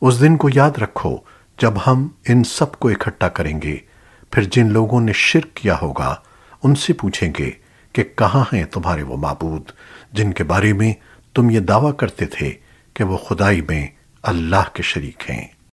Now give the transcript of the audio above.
اس دن کو یاد رکھو جب ہم ان سب کو اکٹھا کریں گے۔ پھر جن لوگوں نے شرک کیا ہوگا، ان سے پوچھیں گے کہ کہاں ہیں تمہارے وہ معبود جن کے بارے میں تم یہ دعویٰ کرتے تھے کہ وہ خدائی میں اللہ کے شریک ہیں۔